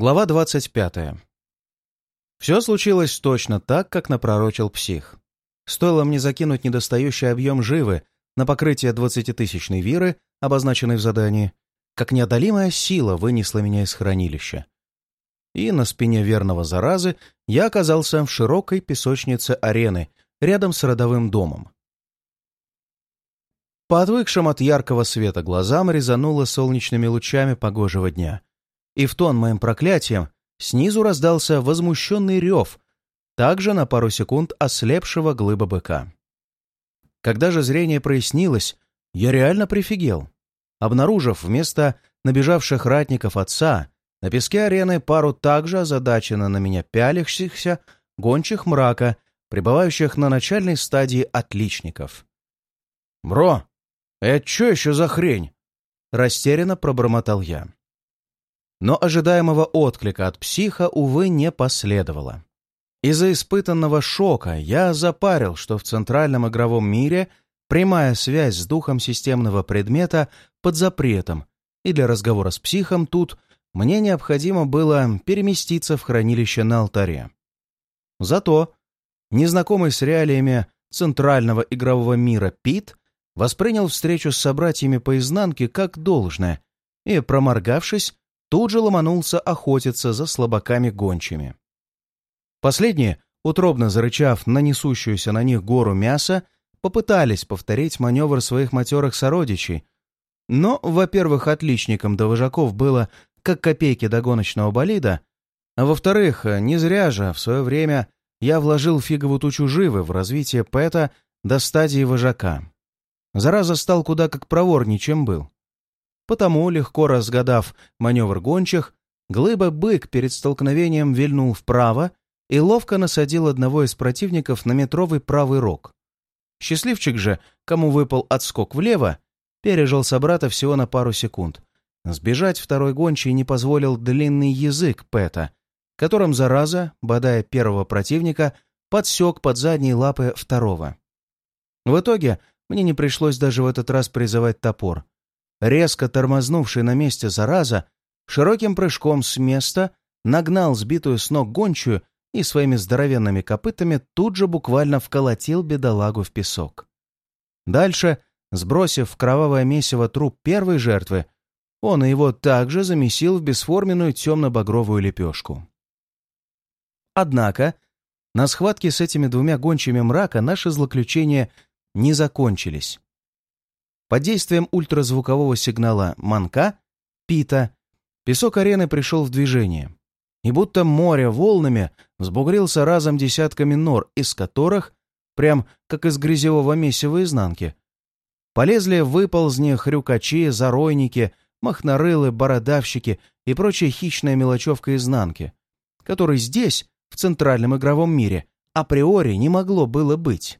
Глава 25. Все случилось точно так, как напророчил псих. Стоило мне закинуть недостающий объем живы на покрытие двадцатитысячной виры, обозначенной в задании, как неодолимая сила вынесла меня из хранилища. И на спине верного заразы я оказался в широкой песочнице арены, рядом с родовым домом. По отвыкшим от яркого света глазам резануло солнечными лучами погожего дня — и в тон моим проклятием снизу раздался возмущенный рев, также на пару секунд ослепшего глыба быка. Когда же зрение прояснилось, я реально прифигел, обнаружив вместо набежавших ратников отца на песке арены пару также озадаченно на меня пялящихся гончих мрака, пребывающих на начальной стадии отличников. «Бро, это что еще за хрень?» — растерянно пробормотал я. Но ожидаемого отклика от психа, увы, не последовало. Из-за испытанного шока я запарил, что в центральном игровом мире прямая связь с духом системного предмета под запретом, и для разговора с психом тут мне необходимо было переместиться в хранилище на алтаре. Зато незнакомый с реалиями центрального игрового мира Пит воспринял встречу с собратьями по изнанке как должное и, проморгавшись, тут же ломанулся охотиться за слабаками-гончими. Последние, утробно зарычав на несущуюся на них гору мяса, попытались повторить маневр своих матерых сородичей, но, во-первых, отличникам до вожаков было как копейки до гоночного болида, а во-вторых, не зря же в свое время я вложил фиговую тучу живы в развитие Пэта до стадии вожака. Зараза стал куда как проворнее, чем был. Потому, легко разгадав маневр гончих, глыба-бык перед столкновением вильнул вправо и ловко насадил одного из противников на метровый правый рог. Счастливчик же, кому выпал отскок влево, пережил собрата всего на пару секунд. Сбежать второй гончий не позволил длинный язык Пэта, которым зараза, бодая первого противника, подсек под задние лапы второго. В итоге мне не пришлось даже в этот раз призывать топор резко тормознувший на месте зараза, широким прыжком с места нагнал сбитую с ног гончую и своими здоровенными копытами тут же буквально вколотил бедолагу в песок. Дальше, сбросив кровавое месиво труп первой жертвы, он его также замесил в бесформенную темно-багровую лепешку. Однако, на схватке с этими двумя гончими мрака наши злоключения не закончились. Под действием ультразвукового сигнала «Манка» Пита песок арены пришел в движение. И будто море волнами взбугрился разом десятками нор, из которых, прям как из грязевого месива изнанки, полезли выползни хрюкачи, заройники, махнорылы, бородавщики и прочая хищная мелочевка изнанки, которой здесь, в центральном игровом мире, априори не могло было быть.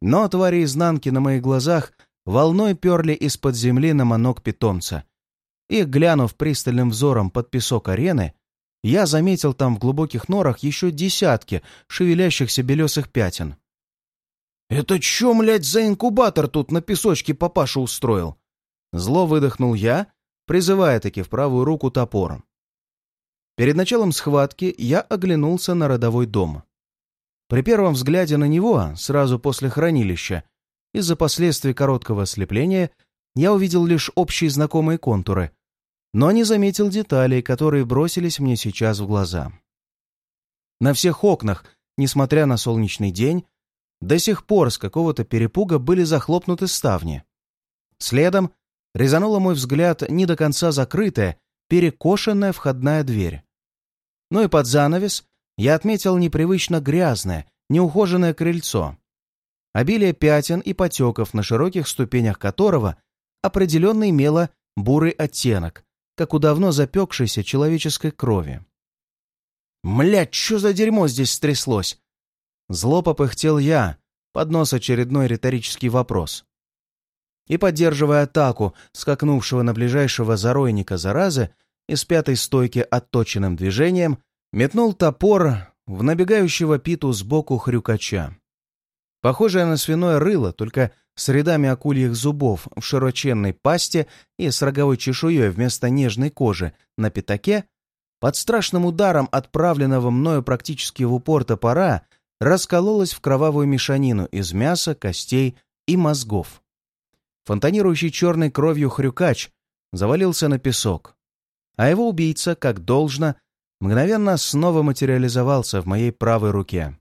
Но твари изнанки на моих глазах волной перли из-под земли на манок питомца. И, глянув пристальным взором под песок арены, я заметил там в глубоких норах еще десятки шевелящихся белесых пятен. «Это чё, млядь, за инкубатор тут на песочке папаша устроил?» Зло выдохнул я, призывая таки в правую руку топором. Перед началом схватки я оглянулся на родовой дом. При первом взгляде на него, сразу после хранилища, из-за последствий короткого ослепления я увидел лишь общие знакомые контуры, но не заметил деталей, которые бросились мне сейчас в глаза. На всех окнах, несмотря на солнечный день, до сих пор с какого-то перепуга были захлопнуты ставни. Следом резанула мой взгляд не до конца закрытая, перекошенная входная дверь. Ну и под занавес я отметил непривычно грязное, неухоженное крыльцо обилие пятен и потеков, на широких ступенях которого определенно имело бурый оттенок, как у давно запекшейся человеческой крови. «Млядь, что за дерьмо здесь стряслось?» Зло попыхтел я, под нос очередной риторический вопрос. И, поддерживая атаку скакнувшего на ближайшего заройника заразы, из пятой стойки отточенным движением метнул топор в набегающего питу сбоку хрюкача. Похожее на свиное рыло, только с рядами акульих зубов в широченной пасте и с роговой чешуей вместо нежной кожи на пятаке, под страшным ударом отправленного мною практически в упор топора раскололась в кровавую мешанину из мяса, костей и мозгов. Фонтанирующий черной кровью хрюкач завалился на песок, а его убийца, как должно, мгновенно снова материализовался в моей правой руке.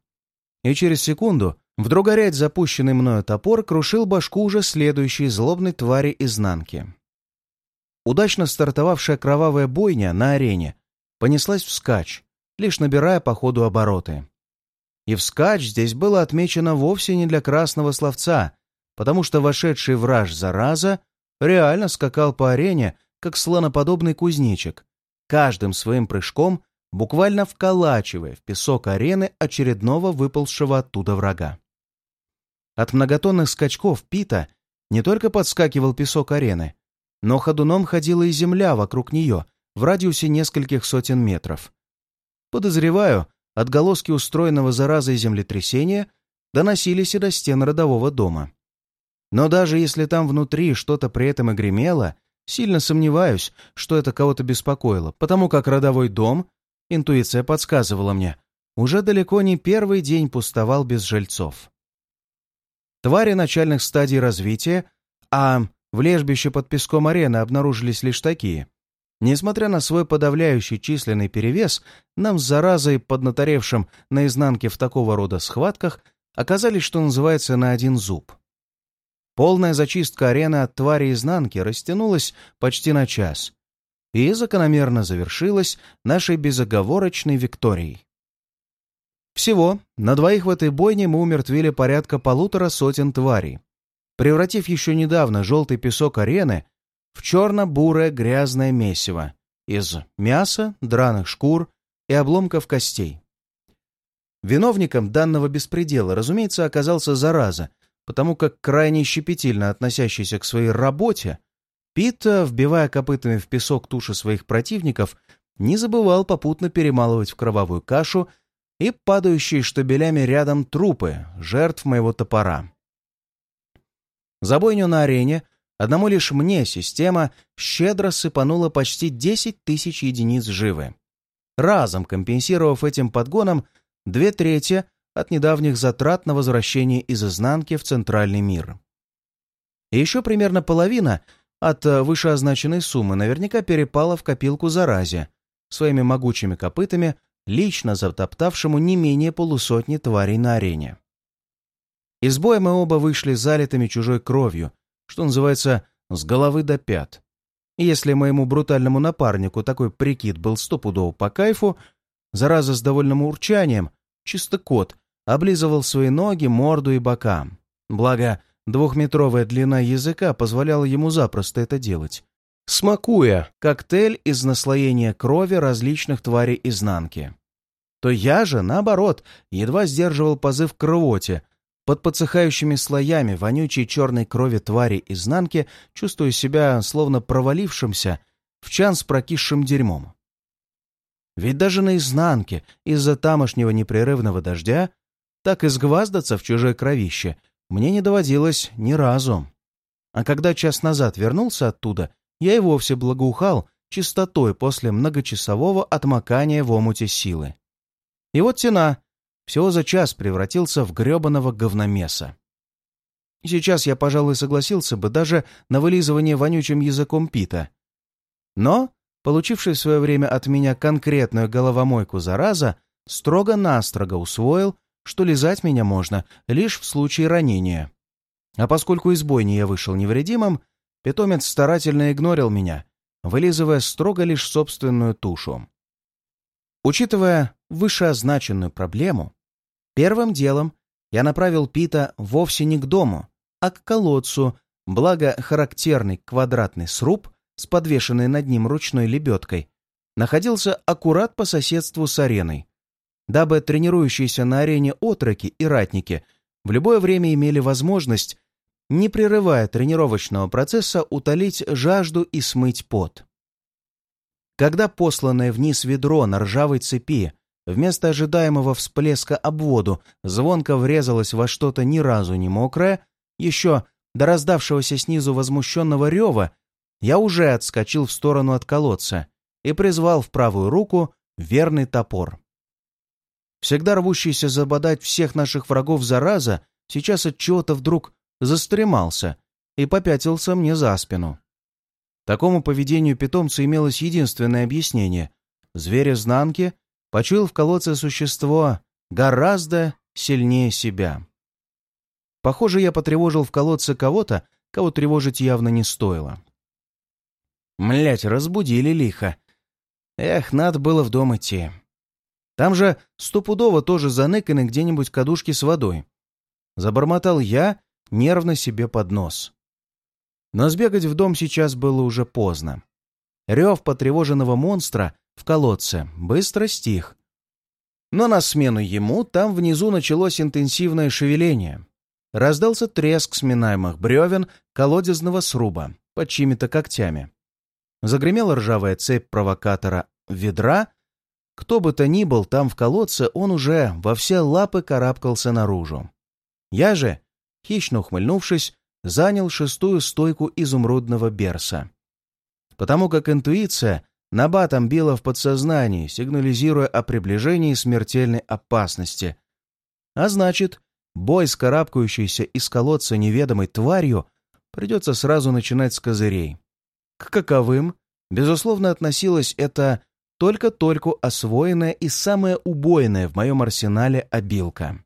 И через секунду вдруг горять запущенный мною топор крушил башку уже следующей злобной твари изнанки. Удачно стартовавшая кровавая бойня на арене понеслась вскачь, лишь набирая по ходу обороты. И вскачь здесь было отмечено вовсе не для красного словца, потому что вошедший враж зараза реально скакал по арене, как слоноподобный кузнечик, каждым своим прыжком буквально вколачивая в песок арены очередного выползшего оттуда врага. От многотонных скачков Пита не только подскакивал песок арены, но ходуном ходила и земля вокруг нее в радиусе нескольких сотен метров. Подозреваю, отголоски устроенного заразой землетрясения доносились и до стен родового дома. Но даже если там внутри что-то при этом и гремело, сильно сомневаюсь, что это кого-то беспокоило, потому как родовой дом, интуиция подсказывала мне, уже далеко не первый день пустовал без жильцов. Твари начальных стадий развития, а в лежбище под песком арены обнаружились лишь такие. Несмотря на свой подавляющий численный перевес, нам с заразой, поднаторевшим на изнанке в такого рода схватках, оказались, что называется, на один зуб. Полная зачистка арены от твари изнанки растянулась почти на час и закономерно завершилась нашей безоговорочной викторией. Всего на двоих в этой бойне мы умертвили порядка полутора сотен тварей, превратив еще недавно желтый песок арены в черно-бурое грязное месиво из мяса, драных шкур и обломков костей. Виновником данного беспредела, разумеется, оказался зараза, потому как крайне щепетильно относящийся к своей работе, Пит, вбивая копытами в песок туши своих противников, не забывал попутно перемалывать в кровавую кашу и падающие штабелями рядом трупы жертв моего топора. За бойню на арене одному лишь мне система щедро сыпанула почти 10 тысяч единиц живы, разом компенсировав этим подгоном две трети от недавних затрат на возвращение из изнанки в центральный мир. И еще примерно половина от э, вышеозначенной суммы наверняка перепала в копилку заразе, своими могучими копытами, лично затоптавшему не менее полусотни тварей на арене. Из боя мы оба вышли залитыми чужой кровью, что называется, с головы до пят. И если моему брутальному напарнику такой прикид был стопудово по кайфу, зараза с довольным урчанием, чисто кот, облизывал свои ноги, морду и бока. Благо, двухметровая длина языка позволяла ему запросто это делать. Смакуя коктейль из наслоения крови различных тварей изнанки. То я же, наоборот, едва сдерживал позыв к рвоте, под подсыхающими слоями вонючей черной крови твари изнанки чувствую себя словно провалившимся в чан с прокисшим дерьмом. Ведь даже на изнанке из-за тамошнего непрерывного дождя так изгваздаться в чужой кровище мне не доводилось ни разу. А когда час назад вернулся оттуда, я и вовсе благоухал чистотой после многочасового отмокания в омуте силы. И вот тена всего за час превратился в гребаного говномеса. Сейчас я, пожалуй, согласился бы даже на вылизывание вонючим языком Пита. Но, получивший в свое время от меня конкретную головомойку зараза, строго-настрого усвоил, что лизать меня можно лишь в случае ранения. А поскольку из бойни я вышел невредимым, питомец старательно игнорил меня, вылизывая строго лишь собственную тушу. Учитывая вышеозначенную проблему, первым делом я направил Пита вовсе не к дому, а к колодцу, благо характерный квадратный сруб с подвешенной над ним ручной лебедкой находился аккурат по соседству с ареной, дабы тренирующиеся на арене отроки и ратники в любое время имели возможность, не прерывая тренировочного процесса, утолить жажду и смыть пот. Когда посланное вниз ведро на ржавой цепи вместо ожидаемого всплеска об воду звонко врезалось во что-то ни разу не мокрое, еще до раздавшегося снизу возмущенного рева, я уже отскочил в сторону от колодца и призвал в правую руку верный топор. Всегда рвущийся забодать всех наших врагов зараза, сейчас от чего-то вдруг застремался и попятился мне за спину. Такому поведению питомца имелось единственное объяснение. Зверь изнанки почуял в колодце существо гораздо сильнее себя. Похоже, я потревожил в колодце кого-то, кого тревожить явно не стоило. Млять, разбудили лихо. Эх, надо было в дом идти. Там же стопудово тоже заныканы где-нибудь кадушки с водой. Забормотал я, нервно себе под нос. Но сбегать в дом сейчас было уже поздно. Рев потревоженного монстра в колодце быстро стих. Но на смену ему там внизу началось интенсивное шевеление. Раздался треск сминаемых бревен колодезного сруба под чьими-то когтями. Загремела ржавая цепь провокатора ведра. Кто бы то ни был там в колодце, он уже во все лапы карабкался наружу. Я же, хищно ухмыльнувшись, занял шестую стойку изумрудного берса. Потому как интуиция набатом била в подсознании, сигнализируя о приближении смертельной опасности. А значит, бой с карабкающейся из колодца неведомой тварью придется сразу начинать с козырей. К каковым, безусловно, относилась эта только-только освоенная и самая убойная в моем арсенале обилка.